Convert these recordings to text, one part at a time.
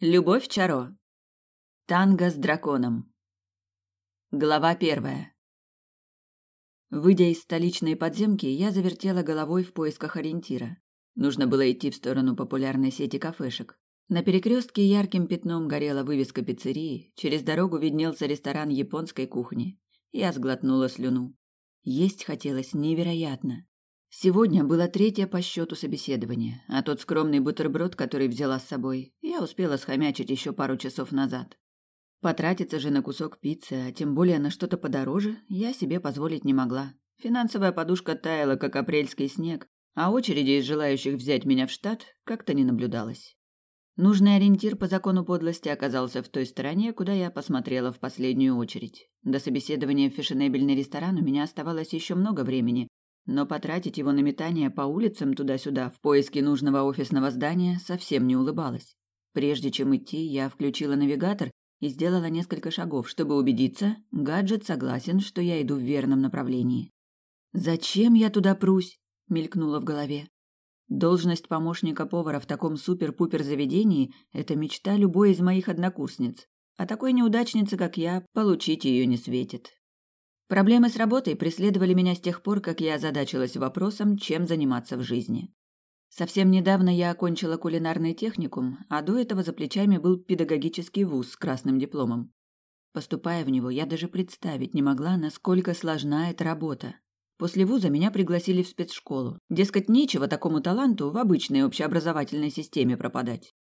Любовь Чаро. Танго с драконом. Глава первая. Выйдя из столичной подземки, я завертела головой в поисках ориентира. Нужно было идти в сторону популярной сети кафешек. На перекрестке ярким пятном горела вывеска пиццерии, через дорогу виднелся ресторан японской кухни. Я сглотнула слюну. Есть хотелось невероятно. Сегодня было третье по счету собеседование, а тот скромный бутерброд, который взяла с собой, я успела схомячить еще пару часов назад. Потратиться же на кусок пиццы, а тем более на что-то подороже, я себе позволить не могла. Финансовая подушка таяла, как апрельский снег, а очереди из желающих взять меня в штат как-то не наблюдалось. Нужный ориентир по закону подлости оказался в той стороне, куда я посмотрела в последнюю очередь. До собеседования в фешенебельный ресторан у меня оставалось еще много времени, но потратить его на метание по улицам туда-сюда в поиске нужного офисного здания совсем не улыбалась. Прежде чем идти, я включила навигатор и сделала несколько шагов, чтобы убедиться, гаджет согласен, что я иду в верном направлении. «Зачем я туда прусь?» — мелькнуло в голове. Должность помощника повара в таком супер-пупер заведении – это мечта любой из моих однокурсниц. А такой неудачнице, как я, получить ее не светит. Проблемы с работой преследовали меня с тех пор, как я озадачилась вопросом, чем заниматься в жизни. Совсем недавно я окончила кулинарный техникум, а до этого за плечами был педагогический вуз с красным дипломом. Поступая в него, я даже представить не могла, насколько сложна эта работа. После вуза меня пригласили в спецшколу. Дескать, нечего такому таланту в обычной общеобразовательной системе пропадать.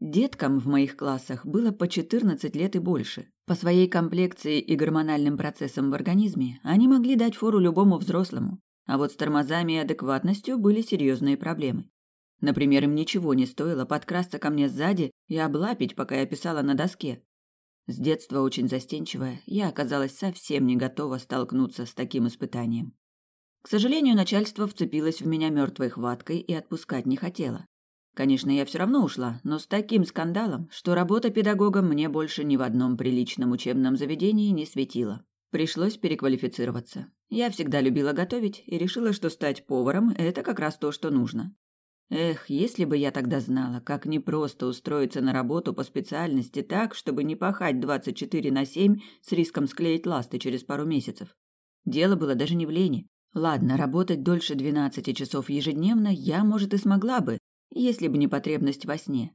Деткам в моих классах было по 14 лет и больше. По своей комплекции и гормональным процессам в организме они могли дать фору любому взрослому, а вот с тормозами и адекватностью были серьезные проблемы. Например, им ничего не стоило подкрасться ко мне сзади и облапить, пока я писала на доске. С детства очень застенчивая, я оказалась совсем не готова столкнуться с таким испытанием. К сожалению, начальство вцепилось в меня мертвой хваткой и отпускать не хотело. Конечно, я все равно ушла, но с таким скандалом, что работа педагогом мне больше ни в одном приличном учебном заведении не светила. Пришлось переквалифицироваться. Я всегда любила готовить и решила, что стать поваром – это как раз то, что нужно. Эх, если бы я тогда знала, как непросто устроиться на работу по специальности так, чтобы не пахать 24 на 7 с риском склеить ласты через пару месяцев. Дело было даже не в лени. Ладно, работать дольше 12 часов ежедневно я, может, и смогла бы, если бы не потребность во сне.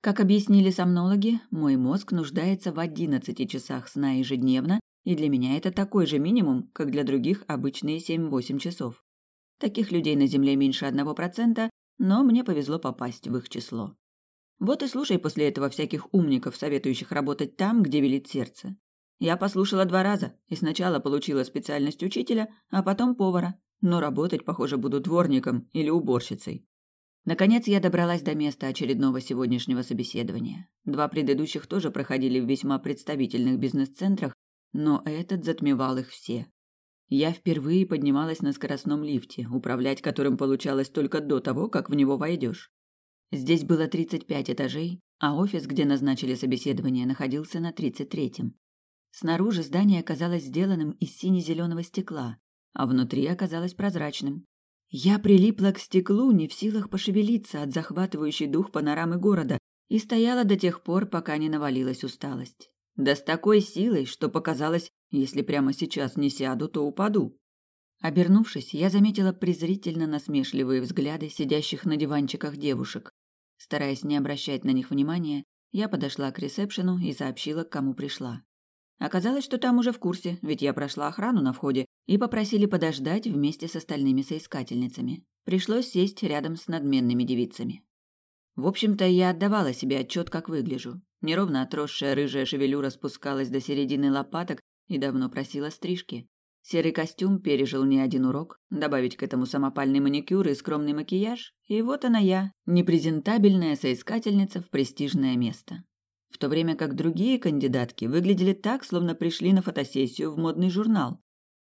Как объяснили сомнологи, мой мозг нуждается в 11 часах сна ежедневно, и для меня это такой же минимум, как для других обычные 7-8 часов. Таких людей на Земле меньше 1%, но мне повезло попасть в их число. Вот и слушай после этого всяких умников, советующих работать там, где велит сердце. Я послушала два раза и сначала получила специальность учителя, а потом повара, но работать, похоже, буду дворником или уборщицей. Наконец я добралась до места очередного сегодняшнего собеседования. Два предыдущих тоже проходили в весьма представительных бизнес-центрах, но этот затмевал их все. Я впервые поднималась на скоростном лифте, управлять которым получалось только до того, как в него войдешь. Здесь было 35 этажей, а офис, где назначили собеседование, находился на 33-м. Снаружи здание оказалось сделанным из сине-зеленого стекла, а внутри оказалось прозрачным. Я прилипла к стеклу, не в силах пошевелиться от захватывающей дух панорамы города, и стояла до тех пор, пока не навалилась усталость. Да с такой силой, что показалось, если прямо сейчас не сяду, то упаду. Обернувшись, я заметила презрительно насмешливые взгляды сидящих на диванчиках девушек. Стараясь не обращать на них внимания, я подошла к ресепшену и сообщила, к кому пришла. Оказалось, что там уже в курсе, ведь я прошла охрану на входе, и попросили подождать вместе с остальными соискательницами. Пришлось сесть рядом с надменными девицами. В общем-то, я отдавала себе отчет, как выгляжу. Неровно отросшая рыжая шевелюра спускалась до середины лопаток и давно просила стрижки. Серый костюм пережил не один урок, добавить к этому самопальный маникюр и скромный макияж, и вот она я, непрезентабельная соискательница в престижное место в то время как другие кандидатки выглядели так, словно пришли на фотосессию в модный журнал.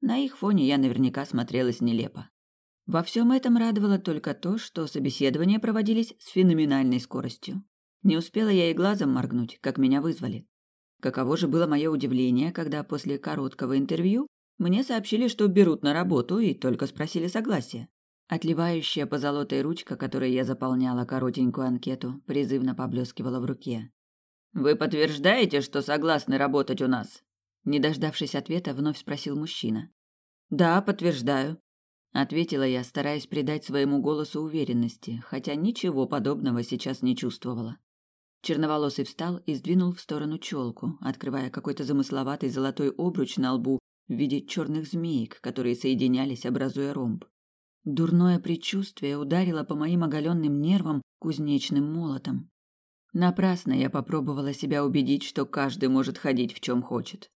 На их фоне я наверняка смотрелась нелепо. Во всем этом радовало только то, что собеседования проводились с феноменальной скоростью. Не успела я и глазом моргнуть, как меня вызвали. Каково же было мое удивление, когда после короткого интервью мне сообщили, что берут на работу и только спросили согласия. Отливающая позолотой ручка, которой я заполняла коротенькую анкету, призывно поблескивала в руке. Вы подтверждаете, что согласны работать у нас? Не дождавшись ответа, вновь спросил мужчина. Да, подтверждаю, ответила я, стараясь придать своему голосу уверенности, хотя ничего подобного сейчас не чувствовала. Черноволосый встал и сдвинул в сторону челку, открывая какой-то замысловатый золотой обруч на лбу в виде черных змеек, которые соединялись, образуя ромб. Дурное предчувствие ударило по моим оголенным нервам кузнечным молотом. Напрасно я попробовала себя убедить, что каждый может ходить в чем хочет.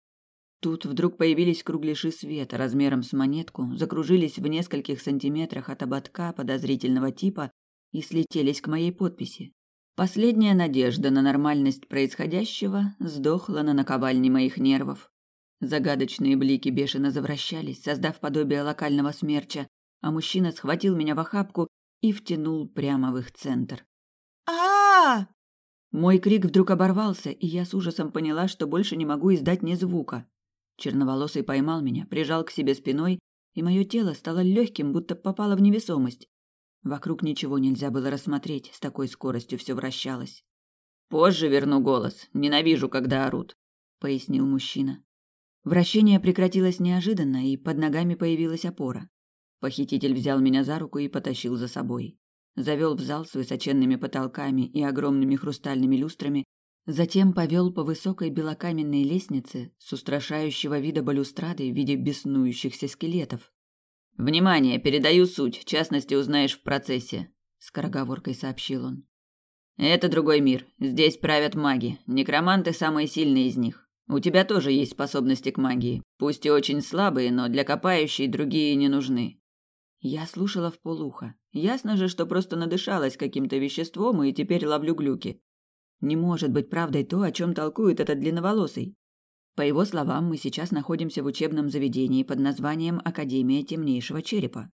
Тут вдруг появились кругляши света размером с монетку, закружились в нескольких сантиметрах от ободка подозрительного типа и слетелись к моей подписи. Последняя надежда на нормальность происходящего сдохла на наковальне моих нервов. Загадочные блики бешено завращались, создав подобие локального смерча, а мужчина схватил меня в охапку и втянул прямо в их центр. а Мой крик вдруг оборвался, и я с ужасом поняла, что больше не могу издать ни звука. Черноволосый поймал меня, прижал к себе спиной, и мое тело стало легким, будто попало в невесомость. Вокруг ничего нельзя было рассмотреть, с такой скоростью все вращалось. «Позже верну голос. Ненавижу, когда орут», — пояснил мужчина. Вращение прекратилось неожиданно, и под ногами появилась опора. Похититель взял меня за руку и потащил за собой. Завел в зал с высоченными потолками и огромными хрустальными люстрами, затем повел по высокой белокаменной лестнице с устрашающего вида балюстрадой в виде беснующихся скелетов. «Внимание, передаю суть, в частности узнаешь в процессе», — скороговоркой сообщил он. «Это другой мир. Здесь правят маги. Некроманты самые сильные из них. У тебя тоже есть способности к магии. Пусть и очень слабые, но для копающей другие не нужны». Я слушала в полухо. Ясно же, что просто надышалась каким-то веществом и теперь ловлю глюки. Не может быть правдой то, о чем толкует этот длинноволосый. По его словам, мы сейчас находимся в учебном заведении под названием Академия темнейшего черепа.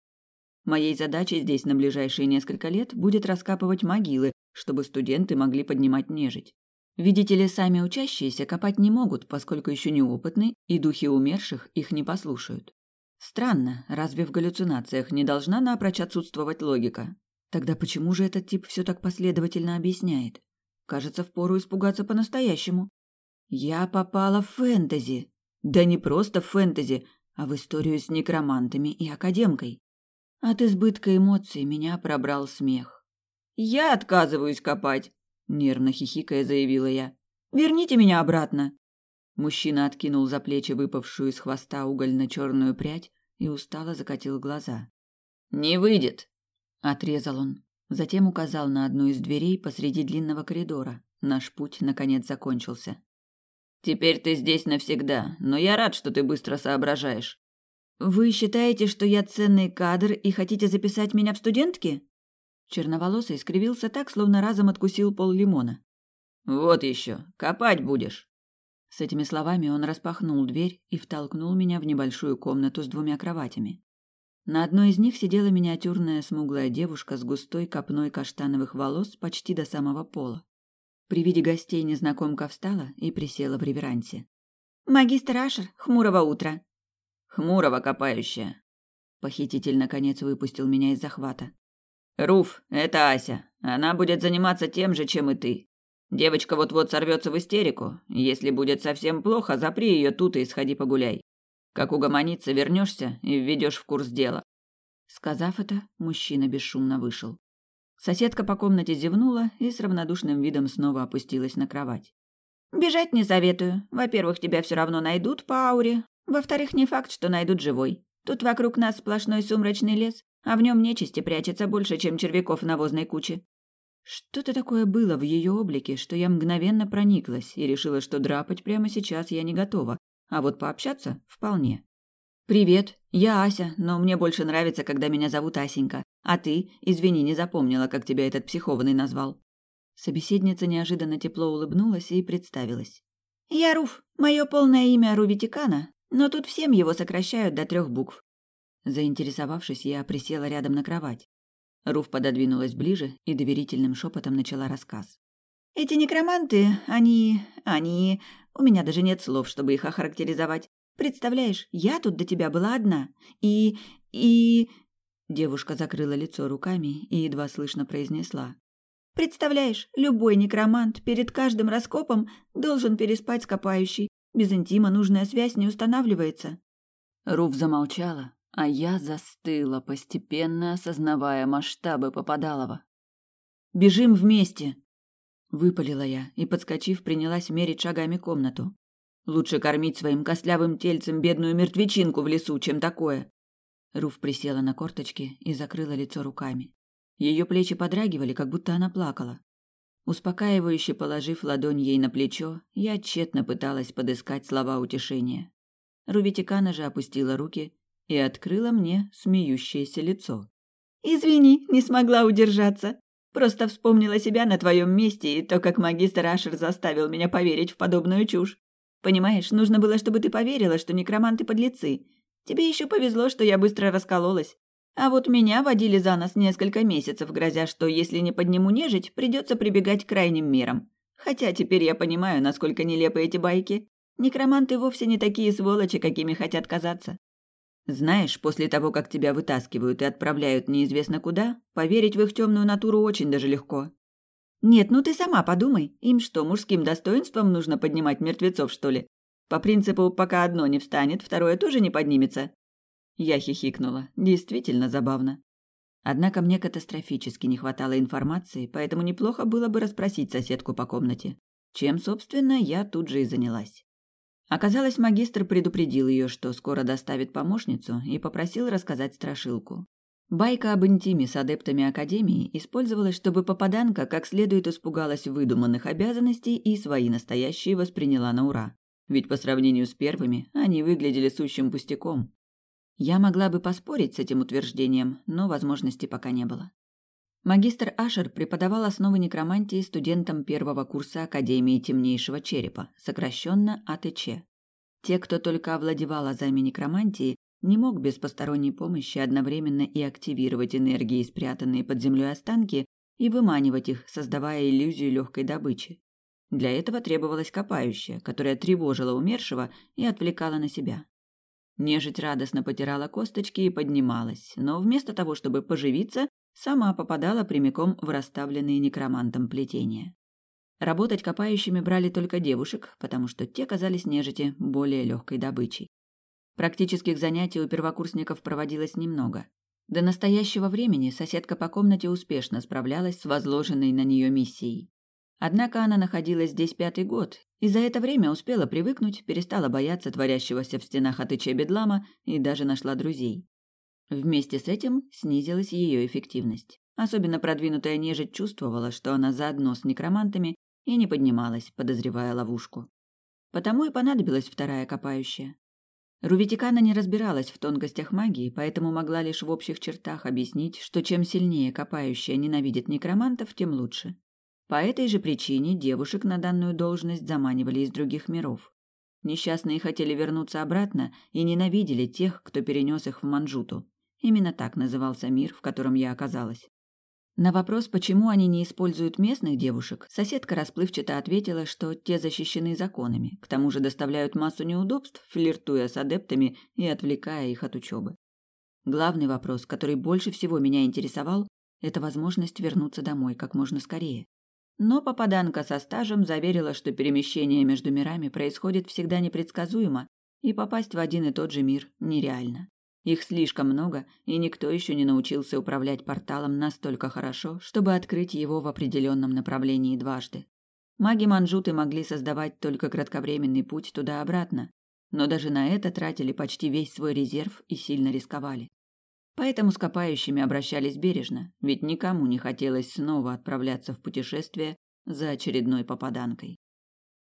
Моей задачей здесь на ближайшие несколько лет будет раскапывать могилы, чтобы студенты могли поднимать нежить. Видите ли, сами учащиеся копать не могут, поскольку еще неопытны, и духи умерших их не послушают. Странно, разве в галлюцинациях не должна напрочь отсутствовать логика? Тогда почему же этот тип все так последовательно объясняет? Кажется, впору испугаться по-настоящему. Я попала в фэнтези. Да не просто в фэнтези, а в историю с некромантами и академкой. От избытка эмоций меня пробрал смех. «Я отказываюсь копать», — нервно хихикая заявила я. «Верните меня обратно». Мужчина откинул за плечи выпавшую из хвоста угольно-черную прядь и устало закатил глаза. «Не выйдет», — отрезал он. Затем указал на одну из дверей посреди длинного коридора. Наш путь, наконец, закончился. «Теперь ты здесь навсегда, но я рад, что ты быстро соображаешь». «Вы считаете, что я ценный кадр и хотите записать меня в студентки?» Черноволосый скривился так, словно разом откусил пол лимона. «Вот еще, копать будешь». С этими словами он распахнул дверь и втолкнул меня в небольшую комнату с двумя кроватями. На одной из них сидела миниатюрная смуглая девушка с густой копной каштановых волос почти до самого пола. При виде гостей незнакомка встала и присела в реверансе. «Магистр Ашер, хмурого утра!» «Хмурого копающая!» Похититель, наконец, выпустил меня из захвата. «Руф, это Ася. Она будет заниматься тем же, чем и ты. Девочка вот-вот сорвется в истерику. Если будет совсем плохо, запри ее тут и сходи погуляй. Как угомониться, вернешься и введешь в курс дела. Сказав это, мужчина бесшумно вышел. Соседка по комнате зевнула и с равнодушным видом снова опустилась на кровать. «Бежать не советую. Во-первых, тебя все равно найдут по ауре. Во-вторых, не факт, что найдут живой. Тут вокруг нас сплошной сумрачный лес, а в нем нечисти прячется больше, чем червяков в навозной куче». Что-то такое было в ее облике, что я мгновенно прониклась и решила, что драпать прямо сейчас я не готова, а вот пообщаться вполне. «Привет, я Ася, но мне больше нравится, когда меня зовут Асенька. А ты, извини, не запомнила, как тебя этот психованный назвал». Собеседница неожиданно тепло улыбнулась и представилась. «Я Руф. Мое полное имя Рувитикана, но тут всем его сокращают до трех букв». Заинтересовавшись, я присела рядом на кровать. Руф пододвинулась ближе и доверительным шепотом начала рассказ. «Эти некроманты, они... они... У меня даже нет слов, чтобы их охарактеризовать. Представляешь, я тут до тебя была одна. И... и...» Девушка закрыла лицо руками и едва слышно произнесла. Представляешь, любой некромант перед каждым раскопом должен переспать с копающей. Без интима нужная связь не устанавливается. Руф замолчала, а я застыла, постепенно осознавая масштабы Попадалова. «Бежим вместе!» Выпалила я и, подскочив, принялась мерить шагами комнату. Лучше кормить своим костлявым тельцем бедную мертвечинку в лесу, чем такое. Руф присела на корточки и закрыла лицо руками. Ее плечи подрагивали, как будто она плакала. Успокаивающе положив ладонь ей на плечо, я тщетно пыталась подыскать слова утешения. Рубитикана же опустила руки и открыла мне смеющееся лицо. «Извини, не смогла удержаться. Просто вспомнила себя на твоем месте и то, как магистр Ашер заставил меня поверить в подобную чушь. Понимаешь, нужно было, чтобы ты поверила, что некроманты подлецы. Тебе еще повезло, что я быстро раскололась. А вот меня водили за нос несколько месяцев, грозя, что если не подниму нежить, придется прибегать к крайним мерам. Хотя теперь я понимаю, насколько нелепы эти байки. Некроманты вовсе не такие сволочи, какими хотят казаться. Знаешь, после того, как тебя вытаскивают и отправляют неизвестно куда, поверить в их темную натуру очень даже легко. Нет, ну ты сама подумай. Им что, мужским достоинством нужно поднимать мертвецов, что ли? По принципу, пока одно не встанет, второе тоже не поднимется. Я хихикнула. Действительно забавно. Однако мне катастрофически не хватало информации, поэтому неплохо было бы расспросить соседку по комнате. Чем, собственно, я тут же и занялась. Оказалось, магистр предупредил ее, что скоро доставит помощницу, и попросил рассказать страшилку. Байка об интиме с адептами Академии использовалась, чтобы попаданка как следует испугалась выдуманных обязанностей и свои настоящие восприняла на ура. Ведь по сравнению с первыми они выглядели сущим пустяком. Я могла бы поспорить с этим утверждением, но возможности пока не было. Магистр Ашер преподавал основы некромантии студентам первого курса Академии Темнейшего Черепа, сокращенно АТЧ. Те, кто только овладевал азами некромантии, не мог без посторонней помощи одновременно и активировать энергии, спрятанные под землей останки, и выманивать их, создавая иллюзию легкой добычи. Для этого требовалась копающая, которая тревожила умершего и отвлекала на себя. Нежить радостно потирала косточки и поднималась, но вместо того, чтобы поживиться, сама попадала прямиком в расставленные некромантом плетения. Работать копающими брали только девушек, потому что те казались нежити более легкой добычей. Практических занятий у первокурсников проводилось немного. До настоящего времени соседка по комнате успешно справлялась с возложенной на нее миссией. Однако она находилась здесь пятый год, и за это время успела привыкнуть, перестала бояться творящегося в стенах отыча бедлама и даже нашла друзей. Вместе с этим снизилась ее эффективность. Особенно продвинутая нежить чувствовала, что она заодно с некромантами и не поднималась, подозревая ловушку. Потому и понадобилась вторая копающая. Рувитикана не разбиралась в тонкостях магии, поэтому могла лишь в общих чертах объяснить, что чем сильнее копающая ненавидит некромантов, тем лучше. По этой же причине девушек на данную должность заманивали из других миров. Несчастные хотели вернуться обратно и ненавидели тех, кто перенес их в Манжуту. Именно так назывался мир, в котором я оказалась. На вопрос, почему они не используют местных девушек, соседка расплывчато ответила, что те защищены законами, к тому же доставляют массу неудобств, флиртуя с адептами и отвлекая их от учебы. Главный вопрос, который больше всего меня интересовал, это возможность вернуться домой как можно скорее. Но попаданка со стажем заверила, что перемещение между мирами происходит всегда непредсказуемо, и попасть в один и тот же мир нереально. Их слишком много, и никто еще не научился управлять порталом настолько хорошо, чтобы открыть его в определенном направлении дважды. Маги Манжуты могли создавать только кратковременный путь туда-обратно, но даже на это тратили почти весь свой резерв и сильно рисковали. Поэтому с копающими обращались бережно, ведь никому не хотелось снова отправляться в путешествие за очередной попаданкой.